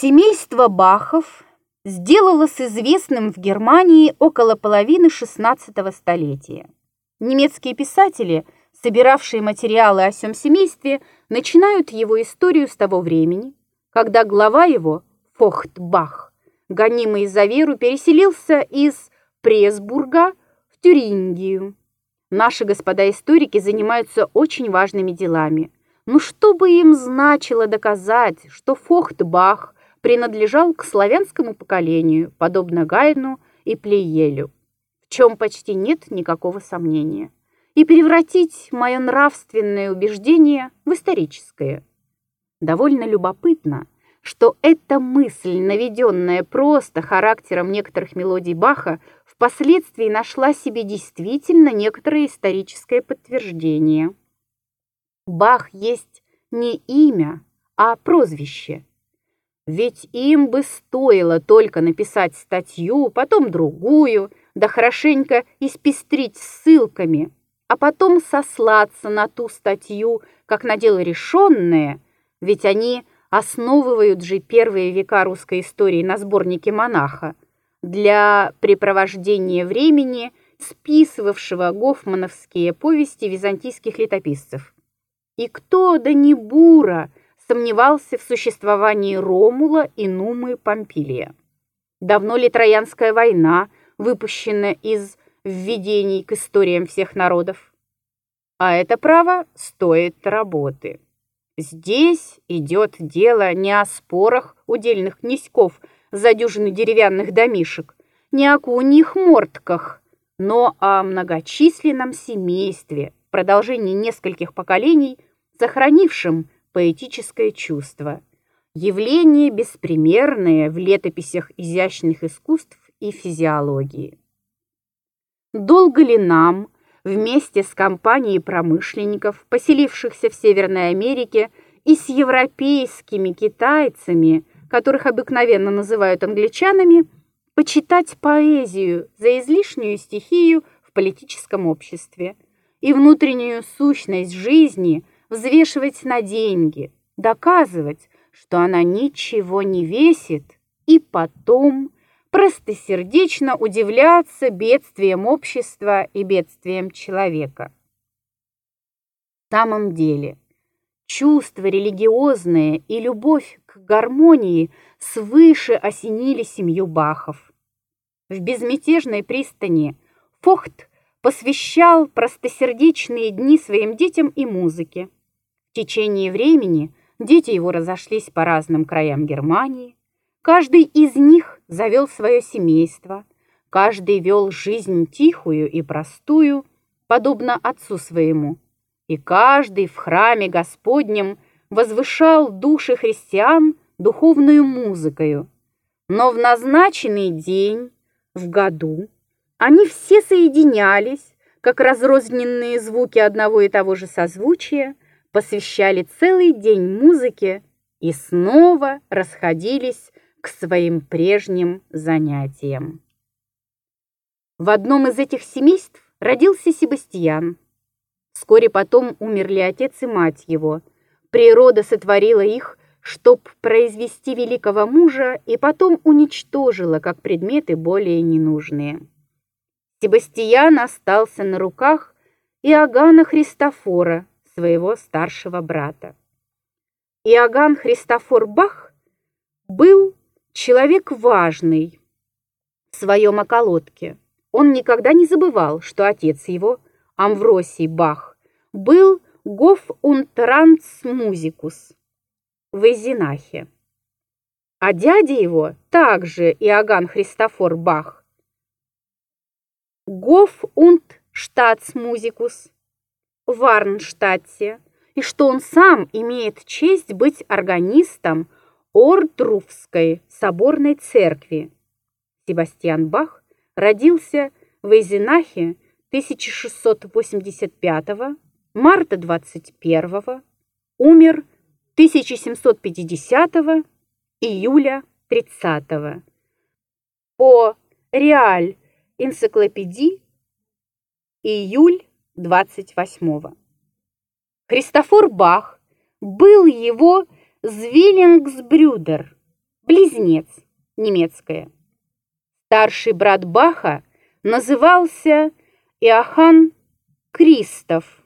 Семейство Бахов сделалось известным в Германии около половины XVI столетия. Немецкие писатели, собиравшие материалы о сём семействе, начинают его историю с того времени, когда глава его, Фохт Бах, гонимый за веру, переселился из Пресбурга в Тюрингию. Наши господа историки занимаются очень важными делами. Но что бы им значило доказать, что Фохт Бах принадлежал к славянскому поколению, подобно Гайну и Плеелю, в чем почти нет никакого сомнения, и превратить мое нравственное убеждение в историческое. Довольно любопытно, что эта мысль, наведенная просто характером некоторых мелодий Баха, впоследствии нашла себе действительно некоторое историческое подтверждение. Бах есть не имя, а прозвище – ведь им бы стоило только написать статью, потом другую, да хорошенько испестрить ссылками, а потом сослаться на ту статью, как на дело решенное, ведь они основывают же первые века русской истории на сборнике монаха для препровождения времени, списывавшего гофмановские повести византийских летописцев. И кто, да не Бура, сомневался в существовании Ромула и Нумы Помпилия. Давно ли Троянская война выпущена из введений к историям всех народов? А это право стоит работы. Здесь идет дело не о спорах удельных князьков за дюжины деревянных домишек, не о куньих мортках, но о многочисленном семействе продолжении нескольких поколений, сохранившем поэтическое чувство, явление беспримерное в летописях изящных искусств и физиологии. Долго ли нам, вместе с компанией промышленников, поселившихся в Северной Америке, и с европейскими китайцами, которых обыкновенно называют англичанами, почитать поэзию за излишнюю стихию в политическом обществе и внутреннюю сущность жизни – взвешивать на деньги, доказывать, что она ничего не весит, и потом простосердечно удивляться бедствием общества и бедствием человека. В самом деле, чувство религиозное и любовь к гармонии свыше осенили семью Бахов. В безмятежной пристани Фохт посвящал простосердечные дни своим детям и музыке. В течение времени дети его разошлись по разным краям Германии. Каждый из них завел свое семейство, каждый вел жизнь тихую и простую, подобно отцу своему, и каждый в храме Господнем возвышал души христиан духовную музыкою. Но в назначенный день, в году, они все соединялись, как разрозненные звуки одного и того же созвучия, посвящали целый день музыке и снова расходились к своим прежним занятиям. В одном из этих семейств родился Себастьян. Вскоре потом умерли отец и мать его. Природа сотворила их, чтоб произвести великого мужа, и потом уничтожила как предметы более ненужные. Себастьян остался на руках Иоганна Христофора, своего старшего брата. Иоганн Христофор Бах был человек важный в своем околотке. Он никогда не забывал, что отец его, Амвросий Бах, был гоф und Музикус в Эзинахе. А дядя его, также Иоганн Христофор Бах, гоф und Staatsmusicus в Арнштадте, и что он сам имеет честь быть органистом Ордруфской соборной церкви. Себастьян Бах родился в Эйзенахе 1685 марта 21 умер 1750 июля 30 по Реаль энциклопедии июль 28-го. Христофор Бах был его Звиллингсбрюдер, близнец, немецкое. Старший брат Баха назывался Иоганн Кристоф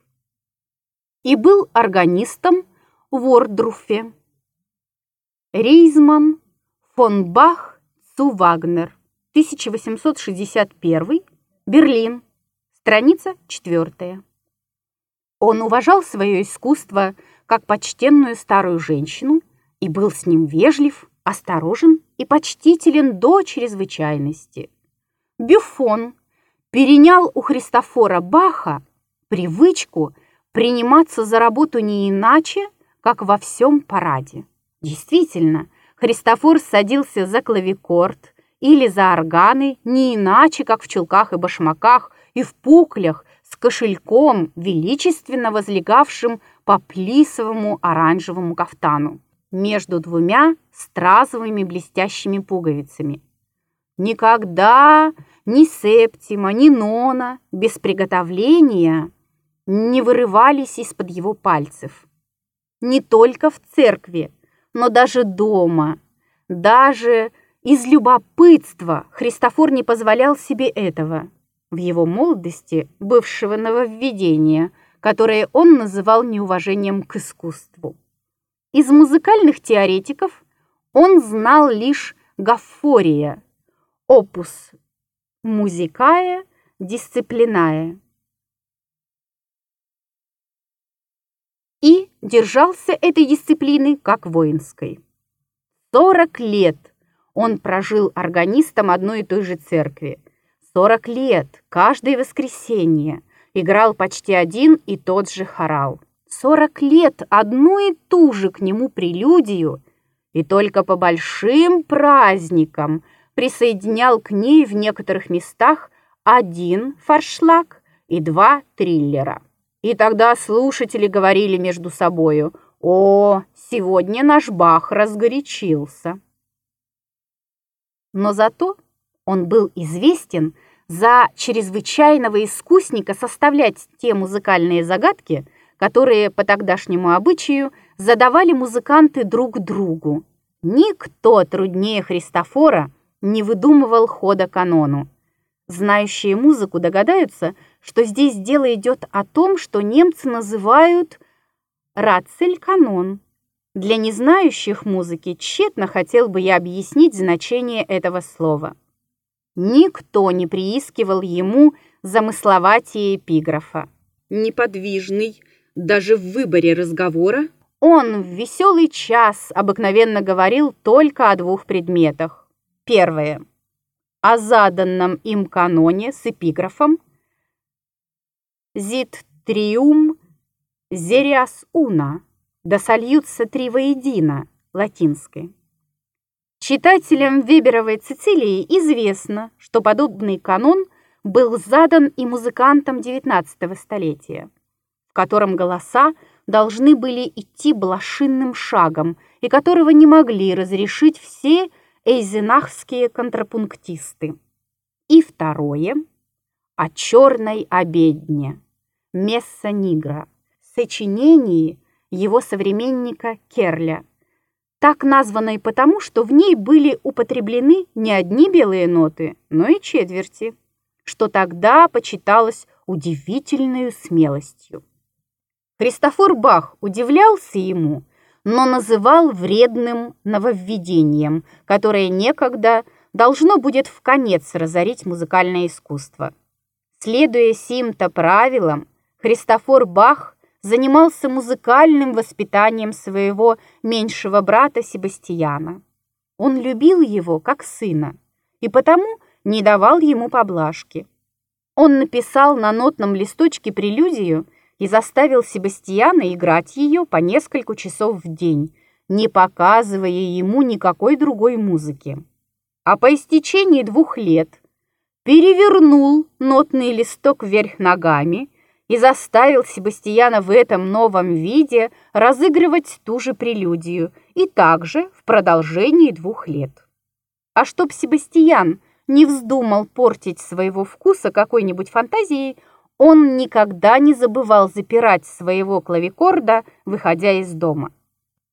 и был органистом в Ордруфе. Рейзман фон Бах цу Вагнер, 1861, Берлин, страница 4. Он уважал свое искусство как почтенную старую женщину и был с ним вежлив, осторожен и почтителен до чрезвычайности. Бюфон перенял у Христофора Баха привычку приниматься за работу не иначе, как во всем параде. Действительно, Христофор садился за клавикорд или за органы не иначе, как в чулках и башмаках и в пуклях с кошельком, величественно возлегавшим по плисовому оранжевому кафтану между двумя стразовыми блестящими пуговицами. Никогда ни Септима, ни Нона без приготовления не вырывались из-под его пальцев. Не только в церкви, но даже дома, даже из любопытства Христофор не позволял себе этого. В его молодости бывшего нововведения, которое он называл неуважением к искусству. Из музыкальных теоретиков он знал лишь Гафория, опус музикая, дисциплиная. и держался этой дисциплины как воинской. Сорок лет он прожил органистом одной и той же церкви. Сорок лет, каждое воскресенье, играл почти один и тот же хорал. Сорок лет одну и ту же к нему прелюдию, и только по большим праздникам присоединял к ней в некоторых местах один форшлаг и два триллера. И тогда слушатели говорили между собою, «О, сегодня наш Бах разгорячился». Но зато он был известен за чрезвычайного искусника составлять те музыкальные загадки, которые по тогдашнему обычаю задавали музыканты друг другу. Никто труднее Христофора не выдумывал хода канону. Знающие музыку догадаются, что здесь дело идет о том, что немцы называют «рацель-канон». Для незнающих музыки тщетно хотел бы я объяснить значение этого слова. Никто не приискивал ему замысловатие эпиграфа. Неподвижный, даже в выборе разговора, он в веселый час обыкновенно говорил только о двух предметах. Первое. О заданном им каноне с эпиграфом «Зит триум зериас уна» да сольются три воедино, латинской. Читателям Веберовой Цицилии известно, что подобный канон был задан и музыкантам XIX столетия, в котором голоса должны были идти блошинным шагом и которого не могли разрешить все эйзенахские контрапунктисты. И второе – о черной обедне, Месса Нигра, сочинении его современника Керля, так названной потому, что в ней были употреблены не одни белые ноты, но и четверти, что тогда почиталось удивительной смелостью. Христофор Бах удивлялся ему, но называл вредным нововведением, которое некогда должно будет в конец разорить музыкальное искусство. Следуя сим-то правилам, Христофор Бах занимался музыкальным воспитанием своего меньшего брата Себастьяна. Он любил его как сына и потому не давал ему поблажки. Он написал на нотном листочке прелюдию и заставил Себастьяна играть ее по несколько часов в день, не показывая ему никакой другой музыки. А по истечении двух лет перевернул нотный листок вверх ногами и заставил Себастьяна в этом новом виде разыгрывать ту же прелюдию и также в продолжении двух лет. А чтоб Себастьян не вздумал портить своего вкуса какой-нибудь фантазией, он никогда не забывал запирать своего клавикорда, выходя из дома.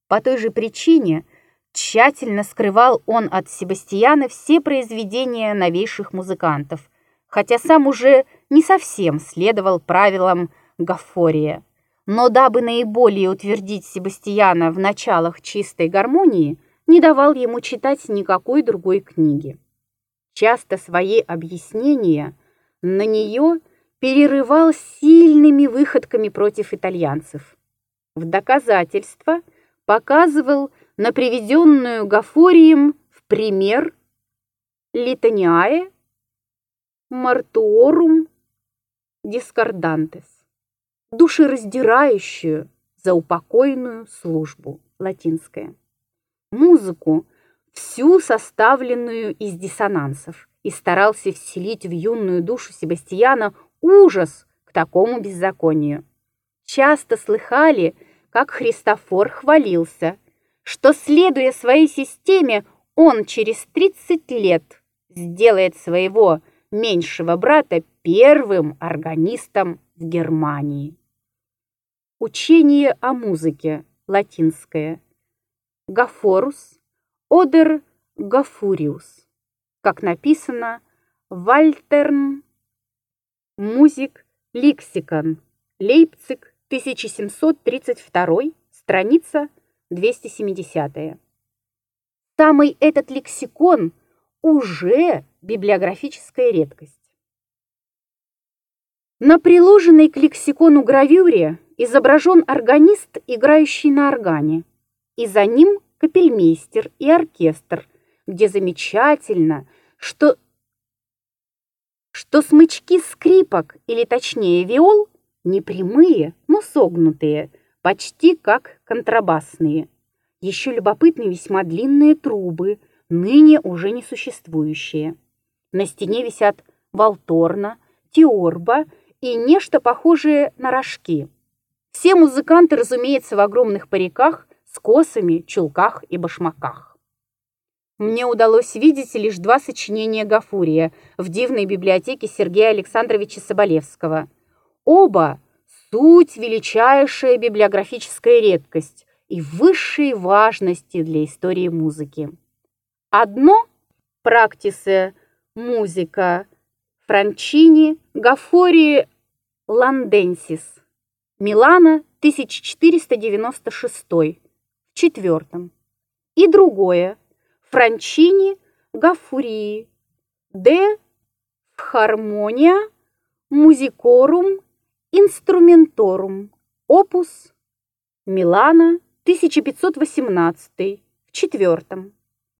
По той же причине Тщательно скрывал он от Себастьяна все произведения новейших музыкантов, хотя сам уже не совсем следовал правилам Гафория. Но дабы наиболее утвердить Себастьяна в началах чистой гармонии, не давал ему читать никакой другой книги. Часто свои объяснения на нее перерывал сильными выходками против итальянцев. В доказательство показывал на приведенную Гафорием в пример литаниае мартуорум дискордантес, душераздирающую заупокойную службу, латинская. Музыку, всю составленную из диссонансов, и старался вселить в юную душу Себастьяна ужас к такому беззаконию. Часто слыхали, как Христофор хвалился – что, следуя своей системе, он через 30 лет сделает своего меньшего брата первым органистом в Германии. Учение о музыке, латинское. Гафорус, одер гафуриус. Как написано, Вальтерн, музик, лексикон, Лейпциг, 1732, страница 270. Самый этот лексикон уже библиографическая редкость. На приложенной к лексикону гравюре изображен органист, играющий на органе, и за ним капельмейстер и оркестр, где замечательно, что, что смычки скрипок, или точнее виол, не прямые, но согнутые – почти как контрабасные. Еще любопытны весьма длинные трубы, ныне уже не существующие. На стене висят волторна, теорба и нечто похожее на рожки. Все музыканты, разумеется, в огромных париках, с косами, чулках и башмаках. Мне удалось видеть лишь два сочинения Гафурия в дивной библиотеке Сергея Александровича Соболевского. Оба суть величайшая библиографическая редкость и высшей важности для истории музыки. Одно – практисе музыка Франчини Гафори Ланденсис, Милана, 1496, в четвертом. И другое – Франчини Гафурии, де Хармония Музикорум Инструменторум. Опус. Милана. 1518. В четвертом.